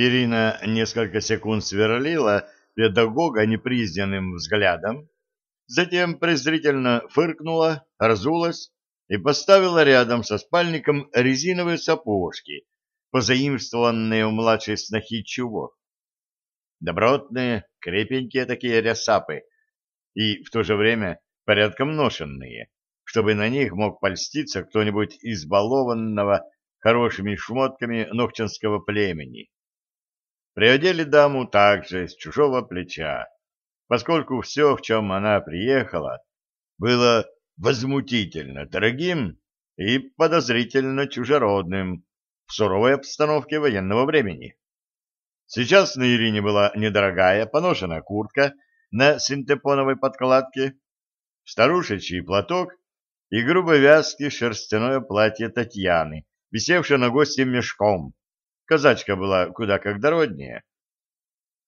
Ирина несколько секунд сверлила педагога непризнанным взглядом, затем презрительно фыркнула, разулась и поставила рядом со спальником резиновые сапожки, позаимствованные у младшей снохи чего. Добротные, крепенькие такие рясапы, и в то же время порядком ношенные, чтобы на них мог польститься кто-нибудь избалованного хорошими шмотками ногчанского племени. Приодели даму также с чужого плеча, поскольку все, в чем она приехала, было возмутительно дорогим и подозрительно чужеродным в суровой обстановке военного времени. Сейчас на Ирине была недорогая поношенная куртка на синтепоновой подкладке, старушечий платок и грубо вязкий шерстяное платье Татьяны, висевшее на гости мешком. Казачка была куда как дороднее.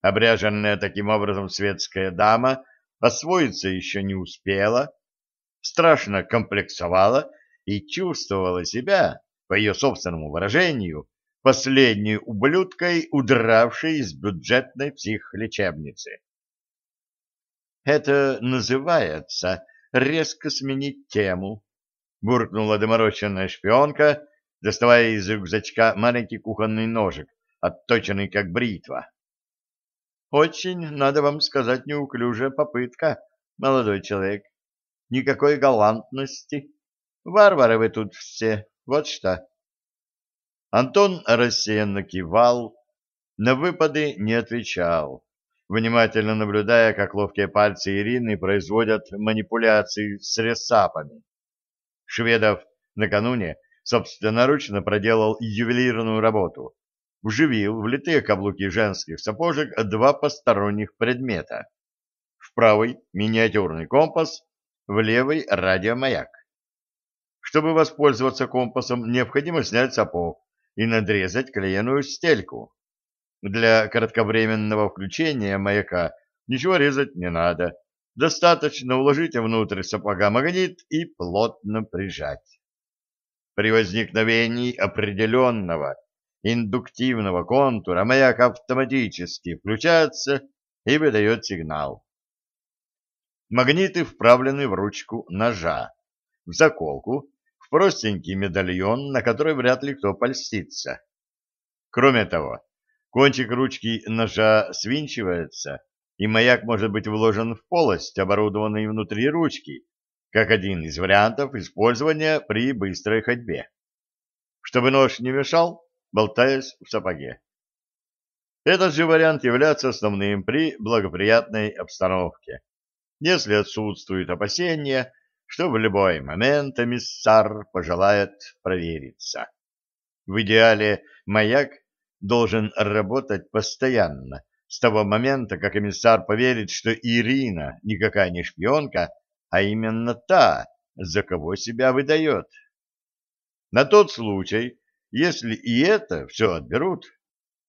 Обряженная таким образом светская дама освоиться еще не успела, страшно комплексовала и чувствовала себя, по ее собственному выражению, последней ублюдкой, удравшей из бюджетной психлечебницы. «Это называется резко сменить тему», — буркнула доморощенная шпионка, доставая из рюкзачка маленький кухонный ножик, отточенный как бритва. «Очень, надо вам сказать, неуклюжая попытка, молодой человек. Никакой галантности. Варвары вы тут все, вот что». Антон рассеянно кивал, на выпады не отвечал, внимательно наблюдая, как ловкие пальцы Ирины производят манипуляции с ресапами. Шведов накануне собственноручно проделал ювелирную работу, вживил в литые каблуки женских сапожек два посторонних предмета. В правый миниатюрный компас, в левый радиомаяк. Чтобы воспользоваться компасом, необходимо снять сапог, и надрезать клееную стельку. Для кратковременного включения маяка ничего резать не надо. Достаточно уложить внутрь сапога магнит и плотно прижать. При возникновении определенного индуктивного контура маяк автоматически включается и выдает сигнал. Магниты вправлены в ручку ножа, в заколку простенький медальон, на который вряд ли кто польстится. Кроме того, кончик ручки ножа свинчивается, и маяк может быть вложен в полость, оборудованную внутри ручки, как один из вариантов использования при быстрой ходьбе. Чтобы нож не мешал, болтаясь в сапоге. Этот же вариант является основным при благоприятной обстановке. Если отсутствуют опасения, что в любой момент эмиссар пожелает провериться. В идеале маяк должен работать постоянно, с того момента, как эмиссар поверит, что Ирина никакая не шпионка, а именно та, за кого себя выдает. На тот случай, если и это все отберут,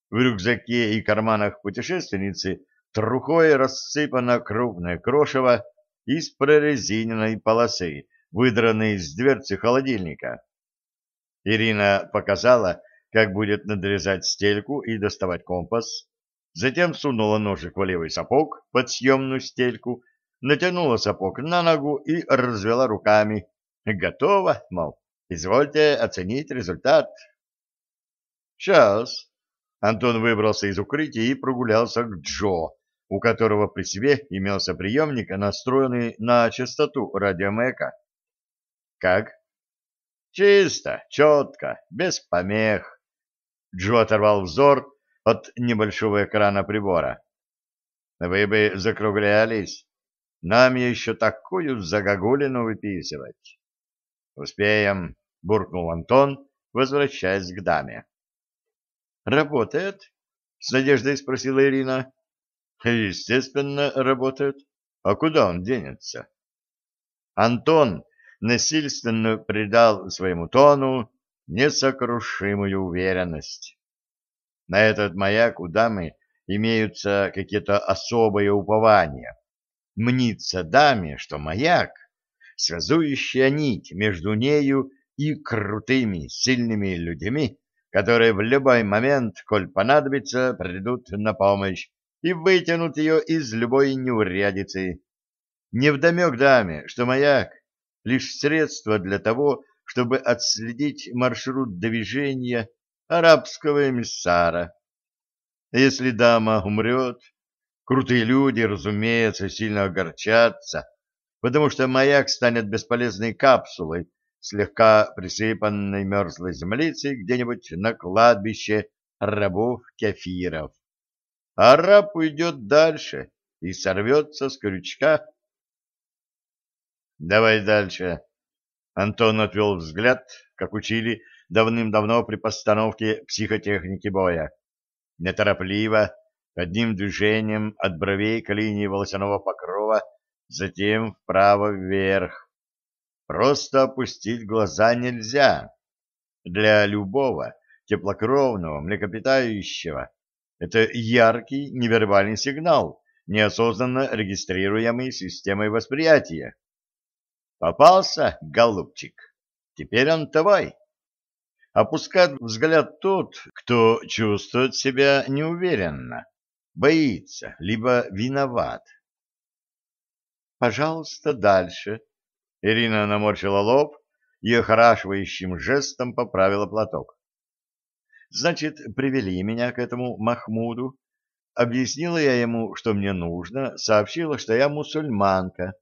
в рюкзаке и карманах путешественницы трухой рассыпано крупное крошево из прорезиненной полосы, выдранной из дверцы холодильника. Ирина показала, как будет надрезать стельку и доставать компас, затем сунула ножик в левый сапог под съемную стельку, натянула сапог на ногу и развела руками. Готово, мол, извольте оценить результат. Сейчас. Антон выбрался из укрытия и прогулялся к Джо, у которого при себе имелся приемник, настроенный на частоту радиомаяка. «Как?» «Чисто, четко, без помех». Джо оторвал взор от небольшого экрана прибора. «Вы бы закруглялись. Нам еще такую загогулину выписывать». «Успеем», — буркнул Антон, возвращаясь к даме. «Работает?» — с надеждой спросила Ирина. Естественно, работает. А куда он денется? Антон насильственно придал своему тону несокрушимую уверенность. На этот маяк у дамы имеются какие-то особые упования. Мнится даме, что маяк — связующая нить между нею и крутыми, сильными людьми, которые в любой момент, коль понадобится, придут на помощь и вытянут ее из любой неурядицы. Невдомек даме, что маяк — лишь средство для того, чтобы отследить маршрут движения арабского эмиссара. Если дама умрет, крутые люди, разумеется, сильно огорчатся, потому что маяк станет бесполезной капсулой, слегка присыпанной мерзлой землицей где-нибудь на кладбище рабов-кефиров. А раб уйдет дальше и сорвется с крючка. Давай дальше. Антон отвел взгляд, как учили давным-давно при постановке психотехники боя. Неторопливо, одним движением от бровей к линии волосяного покрова, затем вправо-вверх. Просто опустить глаза нельзя. Для любого теплокровного млекопитающего это яркий невербальный сигнал, неосознанно регистрируемый системой восприятия. Попался, голубчик. Теперь он твой. Опускает взгляд тот, кто чувствует себя неуверенно, боится, либо виноват. Пожалуйста, дальше. Ирина наморщила лоб и охрашивающим жестом поправила платок. Значит, привели меня к этому Махмуду. Объяснила я ему, что мне нужно, сообщила, что я мусульманка.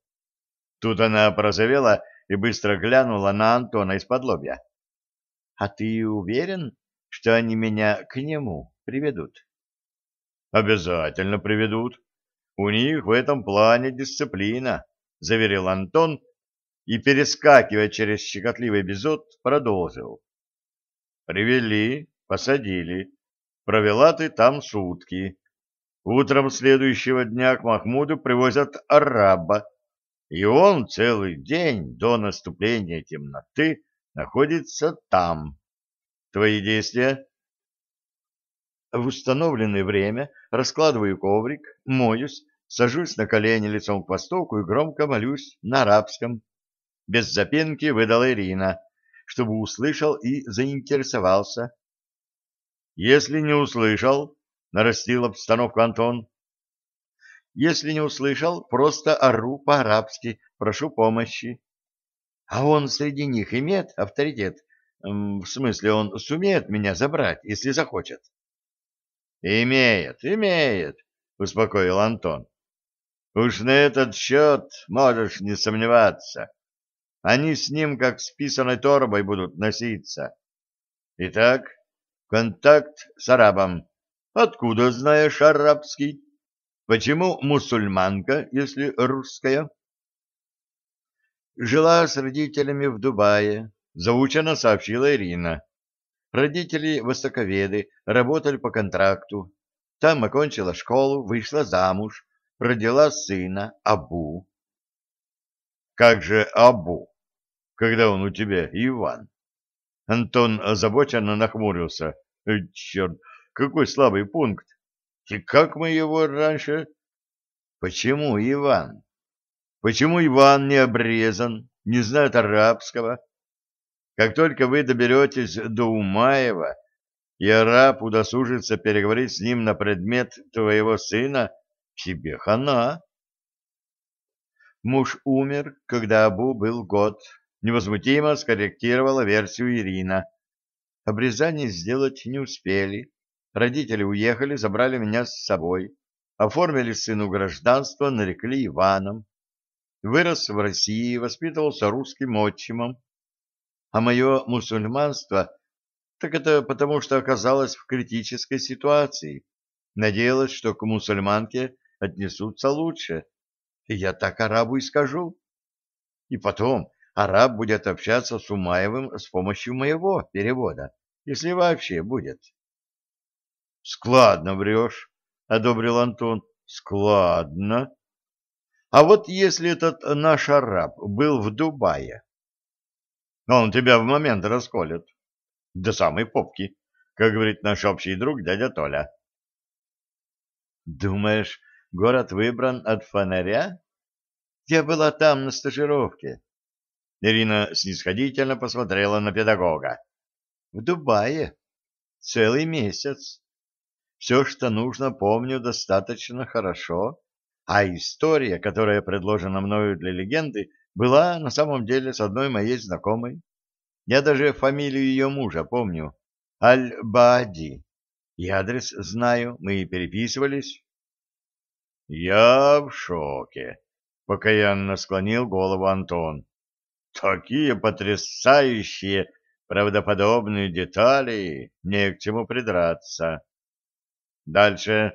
Тут она прозовела и быстро глянула на Антона из-под лобья. — А ты уверен, что они меня к нему приведут? — Обязательно приведут. У них в этом плане дисциплина, — заверил Антон и, перескакивая через щекотливый эпизод, продолжил. — Привели, посадили. Провела ты там сутки. Утром следующего дня к Махмуду привозят араба, и он целый день до наступления темноты находится там. Твои действия? В установленное время раскладываю коврик, моюсь, сажусь на колени лицом к востоку и громко молюсь на арабском. Без запинки выдала Ирина, чтобы услышал и заинтересовался. Если не услышал, нарастил обстановку Антон, если не услышал, просто ору по-арабски, прошу помощи. А он среди них имеет авторитет? В смысле, он сумеет меня забрать, если захочет? Имеет, имеет, успокоил Антон. Уж на этот счет можешь не сомневаться. Они с ним как с писаной торбой будут носиться. Итак, контакт с арабом. Откуда знаешь арабский? Почему мусульманка, если русская? Жила с родителями в Дубае, заучено сообщила Ирина. Родители востоковеды, работали по контракту. Там окончила школу, вышла замуж, родила сына Абу. Как же Абу, когда он у тебя Иван? Антон озабоченно нахмурился. Черт, какой слабый пункт. И как мы его раньше... Почему Иван? Почему Иван не обрезан, не знает арабского? Как только вы доберетесь до Умаева, и араб удосужится переговорить с ним на предмет твоего сына, тебе хана. Муж умер, когда Абу был год. Невозмутимо скорректировала версию Ирина. Обрезание сделать не успели. Родители уехали, забрали меня с собой, оформили сыну гражданство, нарекли Иваном. Вырос в России, воспитывался русским отчимом. А мое мусульманство, так это потому, что оказалась в критической ситуации. Надеялась, что к мусульманке отнесутся лучше. И я так арабу и скажу. И потом араб будет общаться с Умаевым с помощью моего перевода, если вообще будет. — Складно врешь, — одобрил Антон. — Складно. А вот если этот наш араб был в Дубае, он тебя в момент расколет. До самой попки, как говорит наш общий друг дядя Толя. Думаешь, город выбран от фонаря? Я была там на стажировке. Ирина снисходительно посмотрела на педагога. В Дубае. целый месяц. Все, что нужно, помню достаточно хорошо, а история, которая предложена мною для легенды, была на самом деле с одной моей знакомой. Я даже фамилию ее мужа помню. Аль-Баади. И адрес знаю, мы переписывались. Я в шоке, покаянно склонил голову Антон. Такие потрясающие, правдоподобные детали, не к чему придраться. Дальше